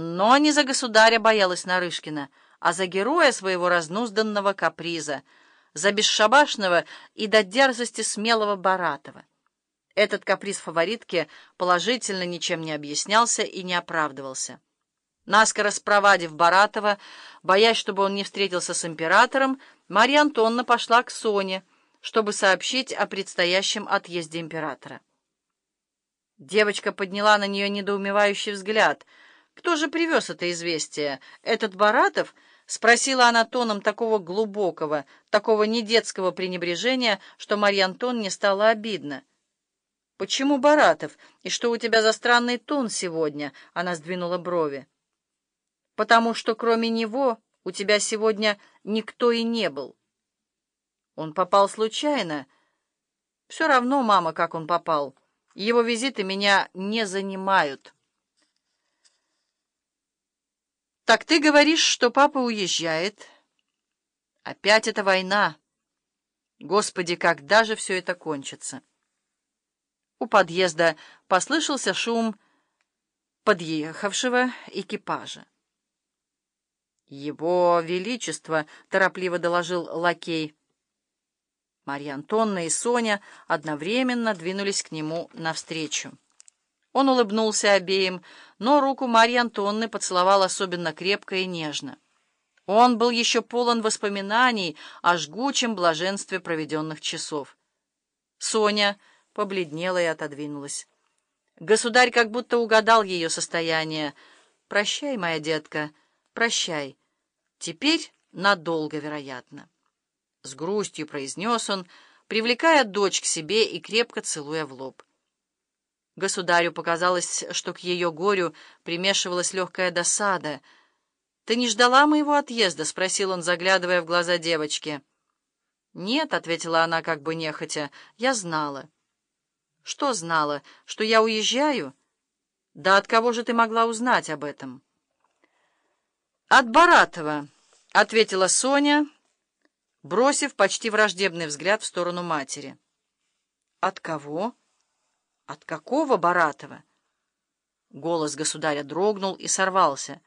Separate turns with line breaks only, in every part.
Но не за государя боялась Нарышкина, а за героя своего разнузданного каприза, за бесшабашного и до дерзости смелого Баратова. Этот каприз фаворитки положительно ничем не объяснялся и не оправдывался. Наскоро спровадив Баратова, боясь, чтобы он не встретился с императором, Марья Антонна пошла к Соне, чтобы сообщить о предстоящем отъезде императора. Девочка подняла на нее недоумевающий взгляд. «Кто же привез это известие? Этот Баратов?» — спросила она тоном такого глубокого, такого недетского пренебрежения, что Марья Антон стало обидно. «Почему Баратов? И что у тебя за странный тон сегодня?» — она сдвинула брови. «Потому что кроме него у тебя сегодня никто и не был». «Он попал случайно?» «Все равно, мама, как он попал. Его визиты меня не занимают». «Так ты говоришь, что папа уезжает?» «Опять эта война!» «Господи, когда же все это кончится?» У подъезда послышался шум подъехавшего экипажа. «Его Величество!» — торопливо доложил лакей. Марья Антонна и Соня одновременно двинулись к нему навстречу. Он улыбнулся обеим, но руку Марьи Антонны поцеловал особенно крепко и нежно. Он был еще полон воспоминаний о жгучем блаженстве проведенных часов. Соня побледнела и отодвинулась. Государь как будто угадал ее состояние. «Прощай, моя детка, прощай. Теперь надолго, вероятно». С грустью произнес он, привлекая дочь к себе и крепко целуя в лоб. Государю показалось, что к ее горю примешивалась легкая досада. «Ты не ждала моего отъезда?» — спросил он, заглядывая в глаза девочки. «Нет», — ответила она как бы нехотя, — «я знала». Что знала? Что я уезжаю? Да от кого же ты могла узнать об этом? От Баратова, — ответила Соня, бросив почти враждебный взгляд в сторону матери. От кого? От какого Баратова? Голос государя дрогнул и сорвался.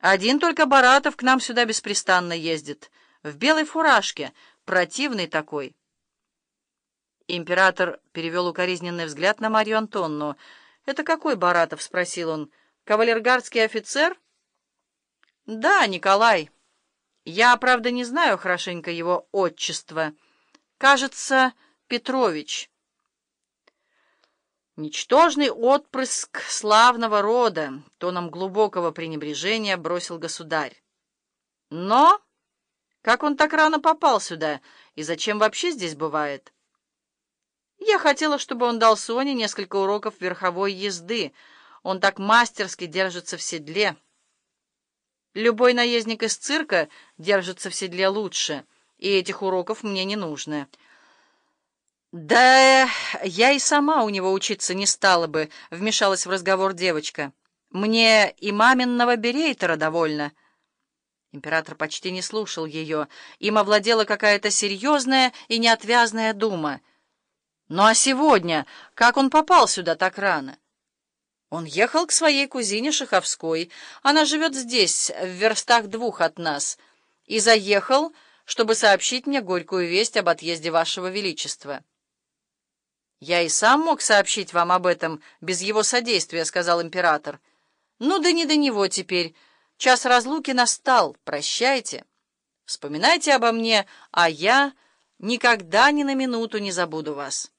Один только Баратов к нам сюда беспрестанно ездит, в белой фуражке, противный такой. Император перевел укоризненный взгляд на Марью Антонну. «Это какой Баратов?» — спросил он. «Кавалергардский офицер?» «Да, Николай. Я, правда, не знаю хорошенько его отчества. Кажется, Петрович». «Ничтожный отпрыск славного рода», — тоном глубокого пренебрежения бросил государь. «Но как он так рано попал сюда и зачем вообще здесь бывает?» Я хотела, чтобы он дал Соне несколько уроков верховой езды. Он так мастерски держится в седле. Любой наездник из цирка держится в седле лучше, и этих уроков мне не нужно. «Да я и сама у него учиться не стала бы», — вмешалась в разговор девочка. «Мне и маминого берейтера довольно». Император почти не слушал ее. Им овладела какая-то серьезная и неотвязная дума — ну а сегодня, как он попал сюда так рано? Он ехал к своей кузине Шаховской. Она живет здесь, в верстах двух от нас. И заехал, чтобы сообщить мне горькую весть об отъезде вашего величества. «Я и сам мог сообщить вам об этом без его содействия», — сказал император. «Ну да не до него теперь. Час разлуки настал. Прощайте. Вспоминайте обо мне, а я никогда ни на минуту не забуду вас».